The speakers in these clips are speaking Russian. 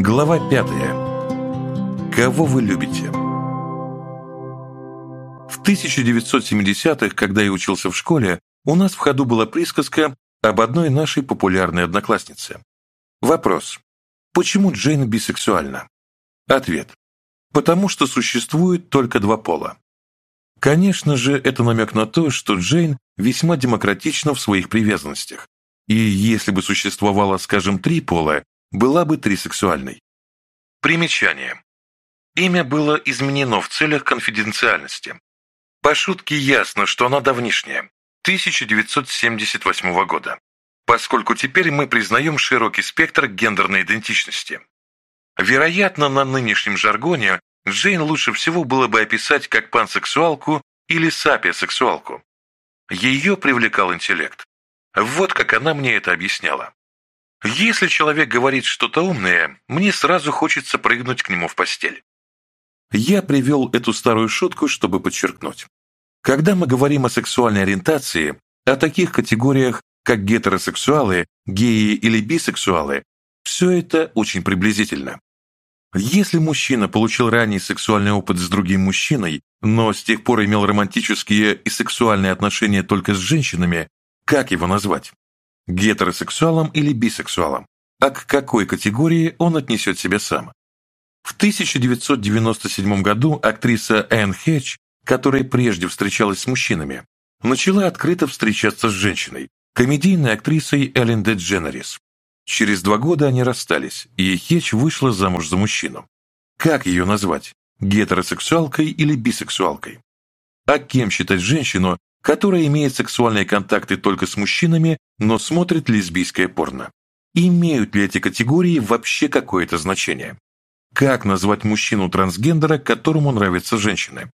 Глава пятая. Кого вы любите? В 1970-х, когда я учился в школе, у нас в ходу была присказка об одной нашей популярной однокласснице. Вопрос. Почему Джейн бисексуальна? Ответ. Потому что существует только два пола. Конечно же, это намек на то, что Джейн весьма демократична в своих привязанностях. И если бы существовало, скажем, три пола, была бы трисексуальной. Примечание. Имя было изменено в целях конфиденциальности. По шутке ясно, что она давнишняя, 1978 года, поскольку теперь мы признаем широкий спектр гендерной идентичности. Вероятно, на нынешнем жаргоне Джейн лучше всего было бы описать как пансексуалку или сапиосексуалку. Ее привлекал интеллект. Вот как она мне это объясняла. Если человек говорит что-то умное, мне сразу хочется прыгнуть к нему в постель. Я привел эту старую шутку, чтобы подчеркнуть. Когда мы говорим о сексуальной ориентации, о таких категориях, как гетеросексуалы, геи или бисексуалы, все это очень приблизительно. Если мужчина получил ранний сексуальный опыт с другим мужчиной, но с тех пор имел романтические и сексуальные отношения только с женщинами, как его назвать? гетеросексуалом или бисексуалом, а к какой категории он отнесет себя сам. В 1997 году актриса Энн Хэтч, которая прежде встречалась с мужчинами, начала открыто встречаться с женщиной, комедийной актрисой Эллен Дедженерис. Через два года они расстались, и Хэтч вышла замуж за мужчину. Как ее назвать? Гетеросексуалкой или бисексуалкой? А кем считать женщину, которая имеет сексуальные контакты только с мужчинами, но смотрит лесбийское порно. Имеют ли эти категории вообще какое-то значение? Как назвать мужчину трансгендера, которому нравятся женщины?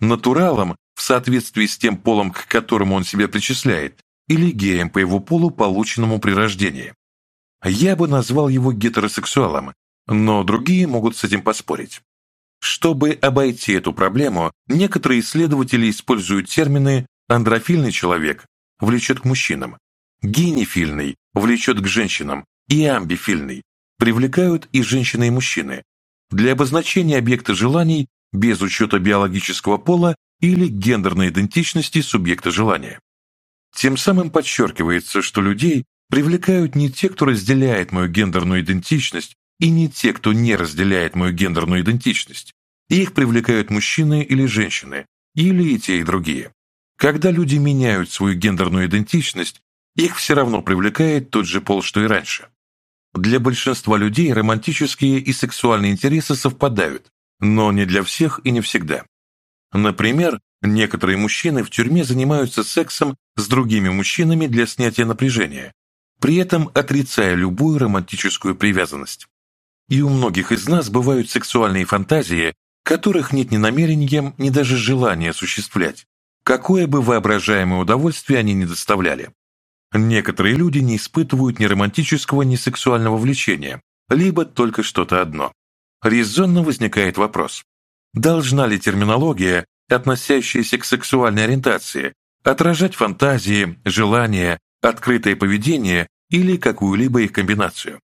Натуралом в соответствии с тем полом, к которому он себя причисляет, или геем по его полу, полученному при рождении? Я бы назвал его гетеросексуалом, но другие могут с этим поспорить. Чтобы обойти эту проблему, некоторые исследователи используют термины Андрофильный человек влечет к мужчинам, генифильный влечет к женщинам и амбифильный привлекают и женщины, и мужчины для обозначения объекта желаний без учета биологического пола или гендерной идентичности субъекта желания. Тем самым подчеркивается, что людей привлекают не те, кто разделяет мою гендерную идентичность, и не те, кто не разделяет мою гендерную идентичность. Их привлекают мужчины или женщины, или и те, и другие. Когда люди меняют свою гендерную идентичность, их все равно привлекает тот же пол, что и раньше. Для большинства людей романтические и сексуальные интересы совпадают, но не для всех и не всегда. Например, некоторые мужчины в тюрьме занимаются сексом с другими мужчинами для снятия напряжения, при этом отрицая любую романтическую привязанность. И у многих из нас бывают сексуальные фантазии, которых нет ни намерения, ни даже желания осуществлять, какое бы воображаемое удовольствие они ни доставляли. Некоторые люди не испытывают ни романтического, ни сексуального влечения, либо только что-то одно. Резонно возникает вопрос, должна ли терминология, относящаяся к сексуальной ориентации, отражать фантазии, желания, открытое поведение или какую-либо их комбинацию?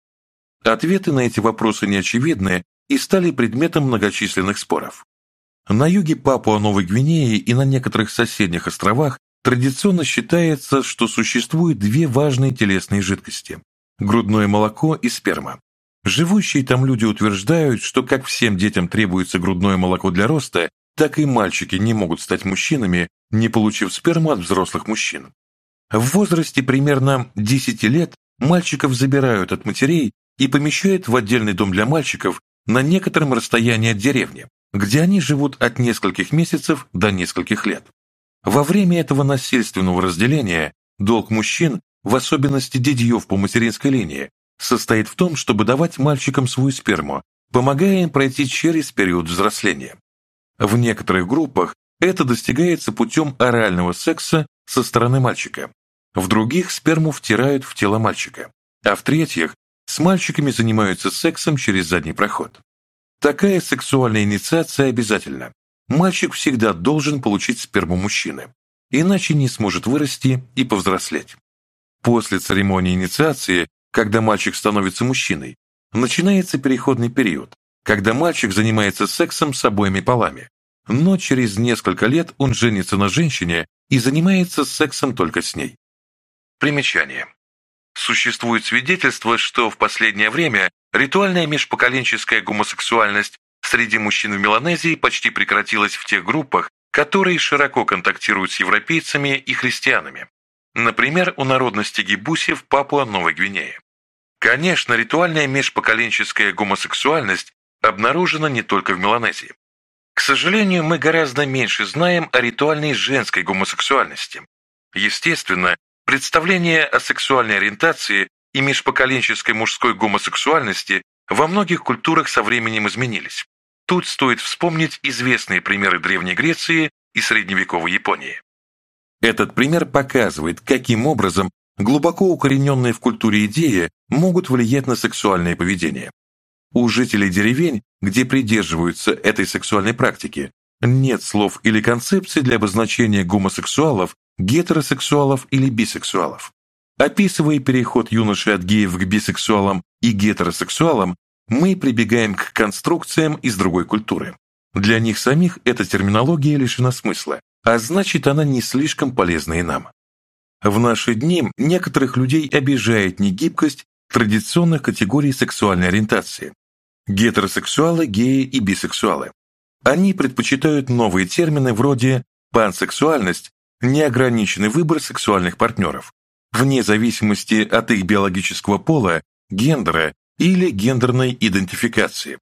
Ответы на эти вопросы неочевидны и стали предметом многочисленных споров. На юге Папуа-Новой Гвинеи и на некоторых соседних островах традиционно считается, что существуют две важные телесные жидкости – грудное молоко и сперма. Живущие там люди утверждают, что как всем детям требуется грудное молоко для роста, так и мальчики не могут стать мужчинами, не получив сперму от взрослых мужчин. В возрасте примерно 10 лет мальчиков забирают от матерей и помещают в отдельный дом для мальчиков на некотором расстоянии от деревни, где они живут от нескольких месяцев до нескольких лет. Во время этого насильственного разделения долг мужчин, в особенности дядьев по материнской линии, состоит в том, чтобы давать мальчикам свою сперму, помогая им пройти через период взросления. В некоторых группах это достигается путем орального секса со стороны мальчика. В других сперму втирают в тело мальчика. А в третьих с мальчиками занимаются сексом через задний проход. Такая сексуальная инициация обязательна. Мальчик всегда должен получить сперму мужчины, иначе не сможет вырасти и повзрослеть. После церемонии инициации, когда мальчик становится мужчиной, начинается переходный период, когда мальчик занимается сексом с обоими полами. Но через несколько лет он женится на женщине и занимается сексом только с ней. Примечание. Существует свидетельство, что в последнее время Ритуальная межпоколенческая гомосексуальность среди мужчин в Меланезии почти прекратилась в тех группах, которые широко контактируют с европейцами и христианами. Например, у народности гибуси в Папуа-Новой Гвинее. Конечно, ритуальная межпоколенческая гомосексуальность обнаружена не только в Меланезии. К сожалению, мы гораздо меньше знаем о ритуальной женской гомосексуальности. Естественно, представление о сексуальной ориентации и межпоколенческой мужской гомосексуальности во многих культурах со временем изменились. Тут стоит вспомнить известные примеры Древней Греции и средневековой Японии. Этот пример показывает, каким образом глубоко укорененные в культуре идеи могут влиять на сексуальное поведение. У жителей деревень, где придерживаются этой сексуальной практики, нет слов или концепций для обозначения гомосексуалов, гетеросексуалов или бисексуалов. Описывая переход юноши от геев к бисексуалам и гетеросексуалам, мы прибегаем к конструкциям из другой культуры. Для них самих эта терминология лишена смысла, а значит она не слишком полезна и нам. В наши дни некоторых людей обижает негибкость традиционных категорий сексуальной ориентации. Гетеросексуалы, геи и бисексуалы. Они предпочитают новые термины вроде пансексуальность, неограниченный выбор сексуальных партнеров, вне зависимости от их биологического пола, гендера или гендерной идентификации.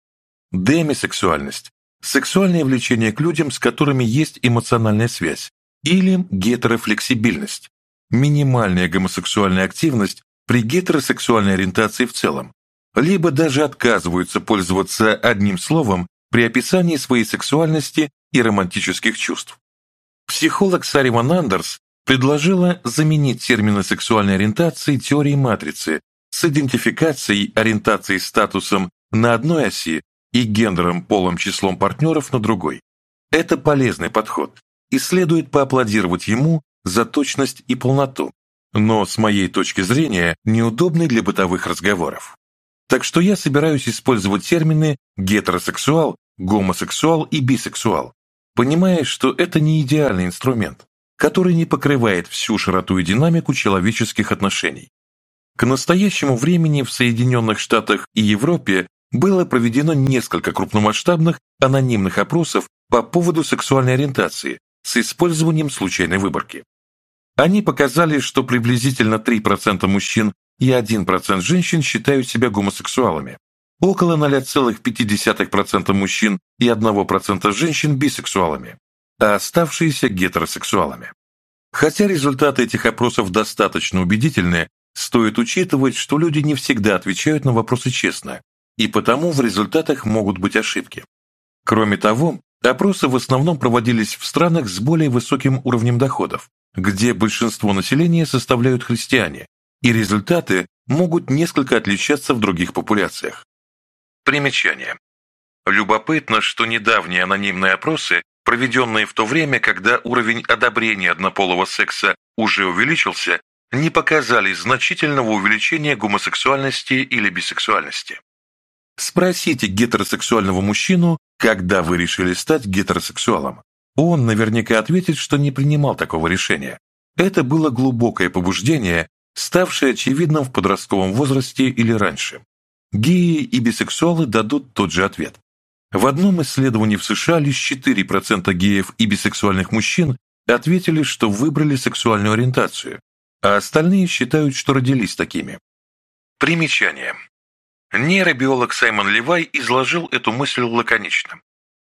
Демисексуальность – сексуальное влечение к людям, с которыми есть эмоциональная связь, или гетерофлексибильность – минимальная гомосексуальная активность при гетеросексуальной ориентации в целом, либо даже отказываются пользоваться одним словом при описании своей сексуальности и романтических чувств. Психолог Сариман Андерс предложила заменить термины сексуальной ориентации теорией матрицы с идентификацией ориентации статусом на одной оси и гендером, полом, числом партнеров на другой. Это полезный подход, и следует поаплодировать ему за точность и полноту, но, с моей точки зрения, неудобный для бытовых разговоров. Так что я собираюсь использовать термины гетеросексуал, гомосексуал и бисексуал, понимая, что это не идеальный инструмент, который не покрывает всю широту и динамику человеческих отношений. К настоящему времени в Соединенных Штатах и Европе было проведено несколько крупномасштабных анонимных опросов по поводу сексуальной ориентации с использованием случайной выборки. Они показали, что приблизительно 3% мужчин и 1% женщин считают себя гомосексуалами, около 0,5% мужчин и 1% женщин бисексуалами, а оставшиеся гетеросексуалами. Хотя результаты этих опросов достаточно убедительны, стоит учитывать, что люди не всегда отвечают на вопросы честно, и потому в результатах могут быть ошибки. Кроме того, опросы в основном проводились в странах с более высоким уровнем доходов, где большинство населения составляют христиане, и результаты могут несколько отличаться в других популяциях. Примечание. Любопытно, что недавние анонимные опросы проведенные в то время, когда уровень одобрения однополого секса уже увеличился, не показали значительного увеличения гомосексуальности или бисексуальности. Спросите гетеросексуального мужчину, когда вы решили стать гетеросексуалом. Он наверняка ответит, что не принимал такого решения. Это было глубокое побуждение, ставшее очевидным в подростковом возрасте или раньше. Геи и бисексуалы дадут тот же ответ. В одном исследовании в США лишь 4% геев и бисексуальных мужчин ответили, что выбрали сексуальную ориентацию, а остальные считают, что родились такими. Примечание. Нейробиолог Саймон Левай изложил эту мысль лаконично.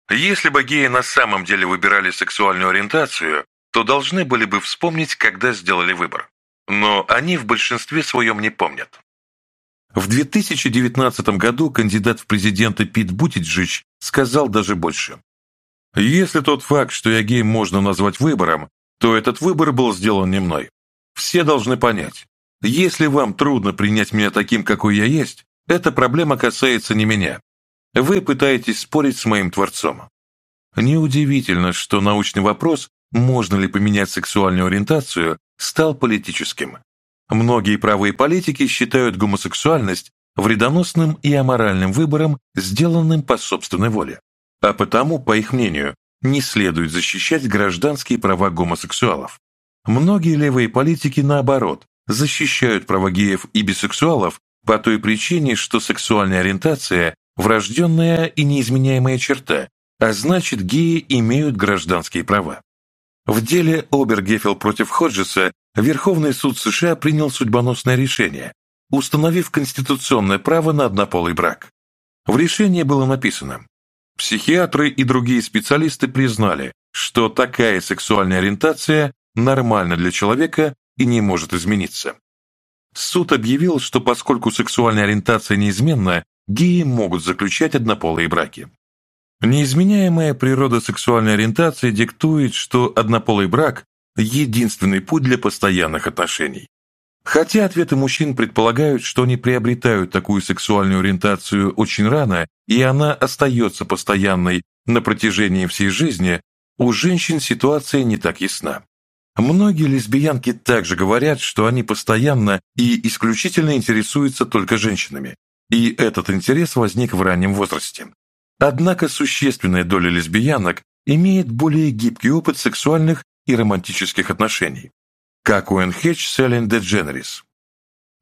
Если бы геи на самом деле выбирали сексуальную ориентацию, то должны были бы вспомнить, когда сделали выбор. Но они в большинстве своем не помнят. В 2019 году кандидат в президенты Пит Бутиджич сказал даже больше. «Если тот факт, что я гей, можно назвать выбором, то этот выбор был сделан не мной. Все должны понять, если вам трудно принять меня таким, какой я есть, эта проблема касается не меня. Вы пытаетесь спорить с моим Творцом». Неудивительно, что научный вопрос, можно ли поменять сексуальную ориентацию, стал политическим. Многие правые политики считают гомосексуальность вредоносным и аморальным выбором, сделанным по собственной воле. А потому, по их мнению, не следует защищать гражданские права гомосексуалов. Многие левые политики, наоборот, защищают права геев и бисексуалов по той причине, что сексуальная ориентация – врожденная и неизменяемая черта, а значит, геи имеют гражданские права. В деле Обергефел против Ходжеса Верховный суд США принял судьбоносное решение, установив конституционное право на однополый брак. В решении было написано «Психиатры и другие специалисты признали, что такая сексуальная ориентация нормальна для человека и не может измениться». Суд объявил, что поскольку сексуальная ориентация неизменна, геи могут заключать однополые браки. Неизменяемая природа сексуальной ориентации диктует, что однополый брак – единственный путь для постоянных отношений. Хотя ответы мужчин предполагают, что они приобретают такую сексуальную ориентацию очень рано, и она остается постоянной на протяжении всей жизни, у женщин ситуация не так ясна. Многие лесбиянки также говорят, что они постоянно и исключительно интересуются только женщинами, и этот интерес возник в раннем возрасте. Однако существенная доля лесбиянок имеет более гибкий опыт сексуальных и романтических отношений, как у Энхедж Селен Дедженерис.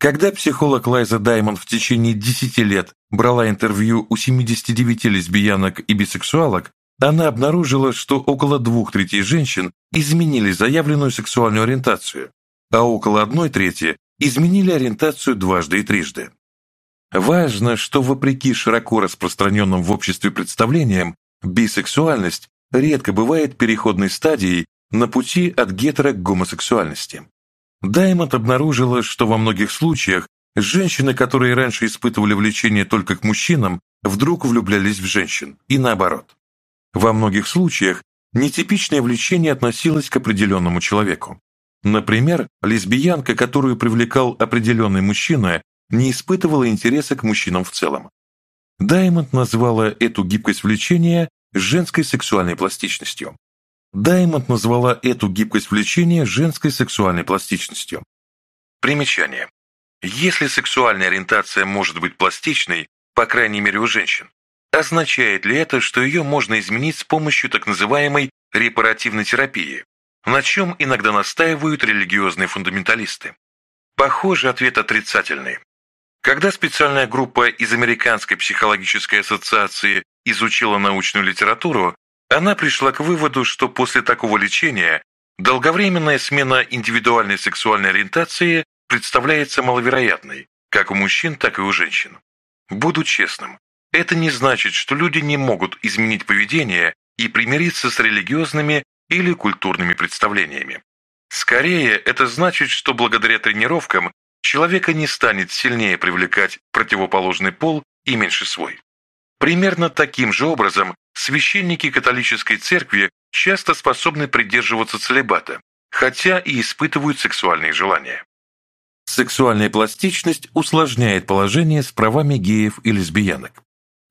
Когда психолог Лайза Даймон в течение 10 лет брала интервью у 79 лесбиянок и бисексуалок, она обнаружила, что около двух третей женщин изменили заявленную сексуальную ориентацию, а около одной трети изменили ориентацию дважды и трижды. Важно, что вопреки широко распространенным в обществе представлениям, бисексуальность редко бывает переходной стадией на пути от гетеро к гомосексуальности. Даймонд обнаружила, что во многих случаях женщины, которые раньше испытывали влечение только к мужчинам, вдруг влюблялись в женщин, и наоборот. Во многих случаях нетипичное влечение относилось к определенному человеку. Например, лесбиянка, которую привлекал определенный мужчина, не испытывала интереса к мужчинам в целом. Даймонд назвала эту гибкость влечения женской сексуальной пластичностью. Даймонд назвала эту гибкость влечения женской сексуальной пластичностью. Примечание. Если сексуальная ориентация может быть пластичной, по крайней мере у женщин, означает ли это, что ее можно изменить с помощью так называемой репаративной терапии, на чем иногда настаивают религиозные фундаменталисты? Похоже, ответ отрицательный. Когда специальная группа из Американской психологической ассоциации изучила научную литературу, она пришла к выводу, что после такого лечения долговременная смена индивидуальной сексуальной ориентации представляется маловероятной, как у мужчин, так и у женщин. Буду честным, это не значит, что люди не могут изменить поведение и примириться с религиозными или культурными представлениями. Скорее, это значит, что благодаря тренировкам человека не станет сильнее привлекать противоположный пол и меньше свой. Примерно таким же образом священники католической церкви часто способны придерживаться целебата, хотя и испытывают сексуальные желания. Сексуальная пластичность усложняет положение с правами геев и лесбиянок.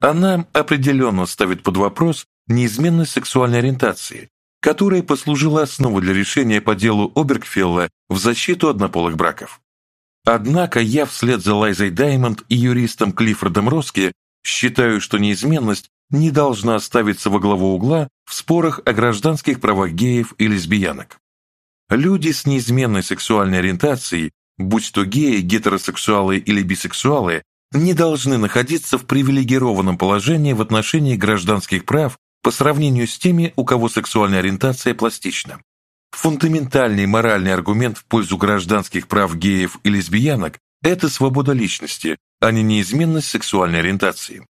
Она определенно ставит под вопрос неизменной сексуальной ориентации, которая послужила основой для решения по делу Обергфелла в защиту однополых браков. Однако я вслед за Лайзой Даймонд и юристом Клиффордом Роски считаю, что неизменность не должна ставиться во главу угла в спорах о гражданских правах геев и лесбиянок. Люди с неизменной сексуальной ориентацией, будь то геи, гетеросексуалы или бисексуалы, не должны находиться в привилегированном положении в отношении гражданских прав по сравнению с теми, у кого сексуальная ориентация пластична фундаментальный моральный аргумент в пользу гражданских прав геев и лесбиянок – это свобода личности, а не неизменность сексуальной ориентации.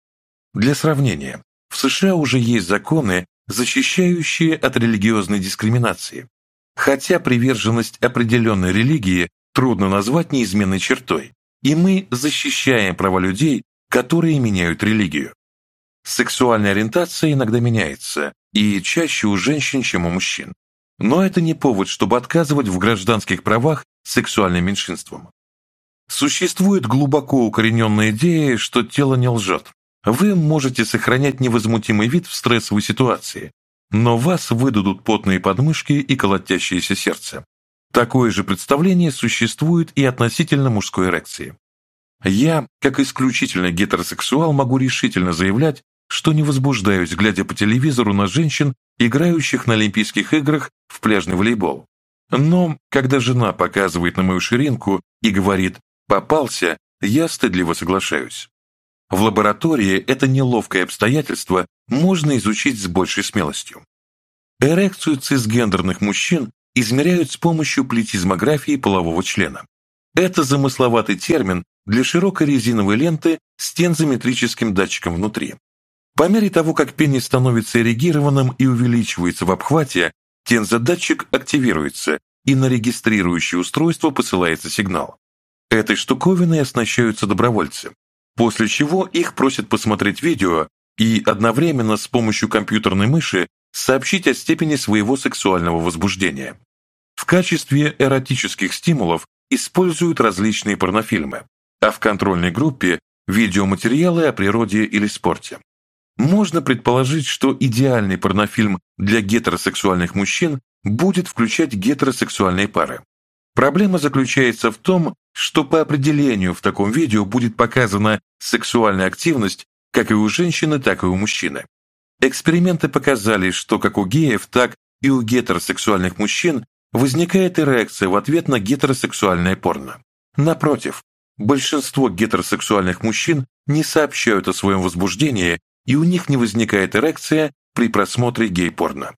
Для сравнения, в США уже есть законы, защищающие от религиозной дискриминации, хотя приверженность определенной религии трудно назвать неизменной чертой, и мы защищаем права людей, которые меняют религию. Сексуальная ориентация иногда меняется, и чаще у женщин, чем у мужчин. Но это не повод, чтобы отказывать в гражданских правах сексуальным меньшинствам. Существует глубоко укорененная идея, что тело не лжет. Вы можете сохранять невозмутимый вид в стрессовой ситуации, но вас выдадут потные подмышки и колотящееся сердце. Такое же представление существует и относительно мужской эрекции. Я, как исключительно гетеросексуал, могу решительно заявлять, что не возбуждаюсь, глядя по телевизору на женщин, играющих на Олимпийских играх в пляжный волейбол. Но когда жена показывает на мою ширинку и говорит «попался», я стыдливо соглашаюсь. В лаборатории это неловкое обстоятельство можно изучить с большей смелостью. Эрекцию цисгендерных мужчин измеряют с помощью плетизмографии полового члена. Это замысловатый термин для широкой резиновой ленты с тензометрическим датчиком внутри. По мере того, как пенис становится эрегированным и увеличивается в обхвате, тензодатчик активируется, и на регистрирующее устройство посылается сигнал. Этой штуковиной оснащаются добровольцы, после чего их просят посмотреть видео и одновременно с помощью компьютерной мыши сообщить о степени своего сексуального возбуждения. В качестве эротических стимулов используют различные порнофильмы, а в контрольной группе – видеоматериалы о природе или спорте. Можно предположить, что идеальный порнофильм для гетеросексуальных мужчин будет включать гетеросексуальные пары. Проблема заключается в том, что по определению в таком видео будет показана сексуальная активность как и у женщины, так и у мужчины. Эксперименты показали, что как у геев, так и у гетеросексуальных мужчин возникает эрекция в ответ на гетеросексуальное порно. Напротив, большинство гетеросексуальных мужчин не сообщают о своем возбуждении и у них не возникает эрекция при просмотре гей-порно.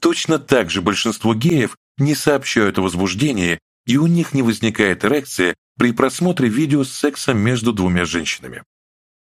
Точно так же большинство геев не сообщают о возбуждении, и у них не возникает эрекция при просмотре видео с сексом между двумя женщинами.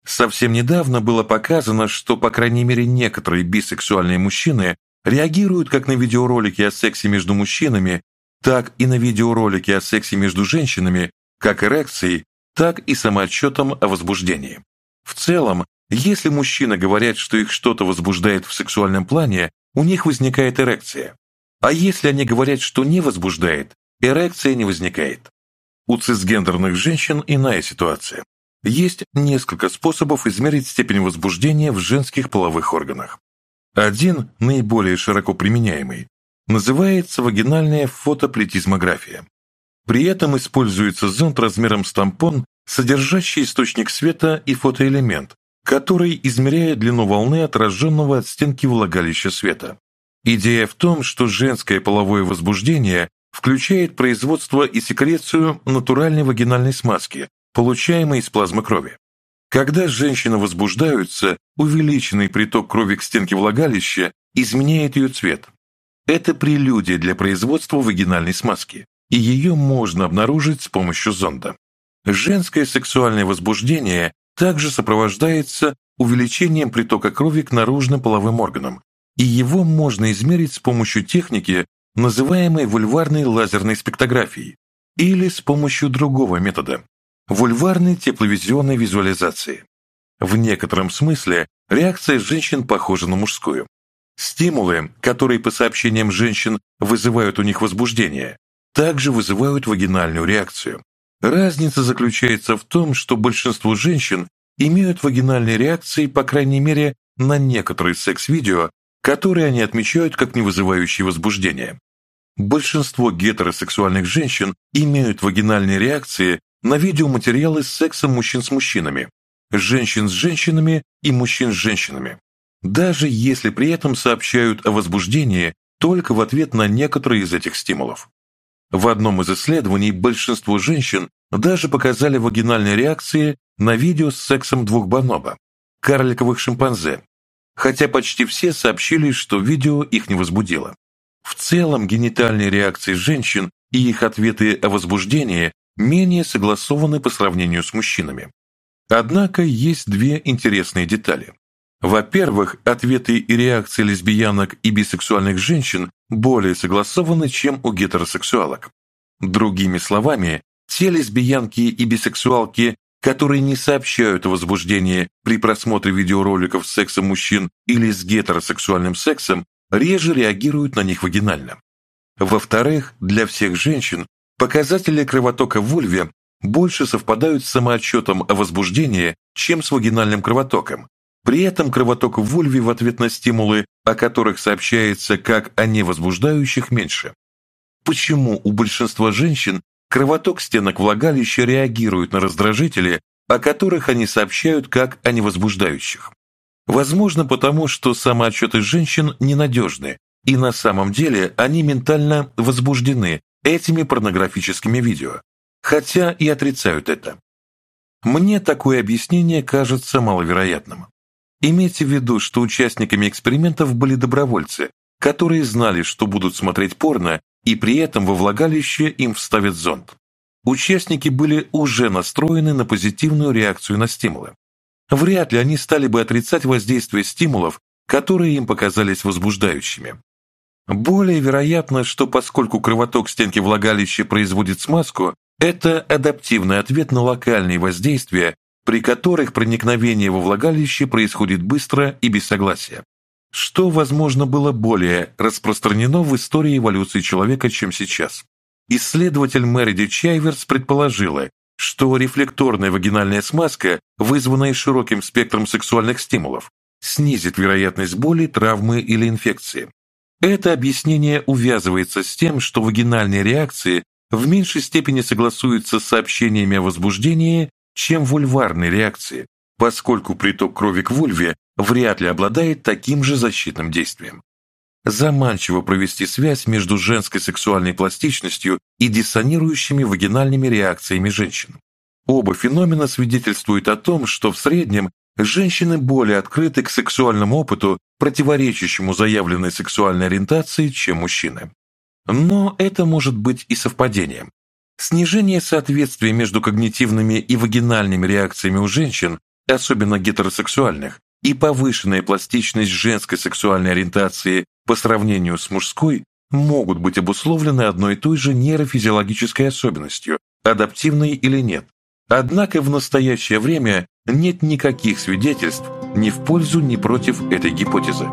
Совсем недавно было показано, что, по крайней мере, некоторые бисексуальные мужчины реагируют как на видеоролики о сексе между мужчинами, так и на видеоролики о сексе между женщинами, как эрекцией, так и самоотчетом о возбуждении. В целом, если мужчина говорят, что их что-то возбуждает в сексуальном плане, у них возникает эрекция. А если они говорят, что не возбуждает, эрекция не возникает. У цисгендерных женщин иная ситуация. Есть несколько способов измерить степень возбуждения в женских половых органах. Один, наиболее широко применяемый, называется вагинальная фотоплетизмография. При этом используется зонд размером с тампон, содержащий источник света и фотоэлемент, который измеряет длину волны, отраженного от стенки влагалища света. Идея в том, что женское половое возбуждение включает производство и секрецию натуральной вагинальной смазки, получаемой из плазмы крови. Когда женщины возбуждаются, увеличенный приток крови к стенке влагалища изменяет ее цвет. Это прелюдия для производства вагинальной смазки, и ее можно обнаружить с помощью зонда. Женское сексуальное возбуждение также сопровождается увеличением притока крови к наружным половым органам, и его можно измерить с помощью техники, называемой вульварной лазерной спектрографией, или с помощью другого метода – вульварной тепловизионной визуализации. В некотором смысле реакция женщин похожа на мужскую. Стимулы, которые по сообщениям женщин вызывают у них возбуждение, также вызывают вагинальную реакцию. Разница заключается в том, что большинство женщин имеют вагинальные реакции, по крайней мере, на некоторые секс-видео, которые они отмечают как не вызывающие возбуждения. Большинство гетеросексуальных женщин имеют вагинальные реакции на видеоматериалы с сексом мужчин с мужчинами, женщин с женщинами и мужчин с женщинами, даже если при этом сообщают о возбуждении только в ответ на некоторые из этих стимулов. В одном из исследований большинство женщин даже показали вагинальные реакции на видео с сексом двух бонобо, карликовых шимпанзе, хотя почти все сообщили, что видео их не возбудило. В целом генитальные реакции женщин и их ответы о возбуждении менее согласованы по сравнению с мужчинами. Однако есть две интересные детали. Во-первых, ответы и реакции лесбиянок и бисексуальных женщин более согласованы, чем у гетеросексуалок. Другими словами, те лесбиянки и бисексуалки, которые не сообщают о возбуждении при просмотре видеороликов с сексом мужчин или с гетеросексуальным сексом, реже реагируют на них вагинально. Во-вторых, для всех женщин показатели кровотока в вульве больше совпадают с самоотчетом о возбуждении, чем с вагинальным кровотоком, при этом кровоток в вульве в ответ на стимулы, о которых сообщается как о невозбуждающих, меньше. Почему у большинства женщин кровоток стенок влагалища реагирует на раздражители, о которых они сообщают как о невозбуждающих? Возможно, потому что самоотчеты женщин ненадежны, и на самом деле они ментально возбуждены этими порнографическими видео, хотя и отрицают это. Мне такое объяснение кажется маловероятным. Имейте в виду, что участниками экспериментов были добровольцы, которые знали, что будут смотреть порно, и при этом во влагалище им вставят зонд. Участники были уже настроены на позитивную реакцию на стимулы. Вряд ли они стали бы отрицать воздействие стимулов, которые им показались возбуждающими. Более вероятно, что поскольку кровоток стенки влагалища производит смазку, это адаптивный ответ на локальные воздействия, при которых проникновение во влагалище происходит быстро и без согласия, что, возможно, было более распространено в истории эволюции человека, чем сейчас. Исследователь Мэриди Чайверс предположила, что рефлекторная вагинальная смазка, вызванная широким спектром сексуальных стимулов, снизит вероятность боли, травмы или инфекции. Это объяснение увязывается с тем, что вагинальные реакции в меньшей степени согласуются с сообщениями о возбуждении чем вульварные реакции, поскольку приток крови к вульве вряд ли обладает таким же защитным действием. Заманчиво провести связь между женской сексуальной пластичностью и диссонирующими вагинальными реакциями женщин. Оба феномена свидетельствуют о том, что в среднем женщины более открыты к сексуальному опыту, противоречащему заявленной сексуальной ориентации, чем мужчины. Но это может быть и совпадением. Снижение соответствия между когнитивными и вагинальными реакциями у женщин, особенно гетеросексуальных, и повышенная пластичность женской сексуальной ориентации по сравнению с мужской могут быть обусловлены одной и той же нейрофизиологической особенностью, адаптивной или нет. Однако в настоящее время нет никаких свидетельств ни в пользу, ни против этой гипотезы.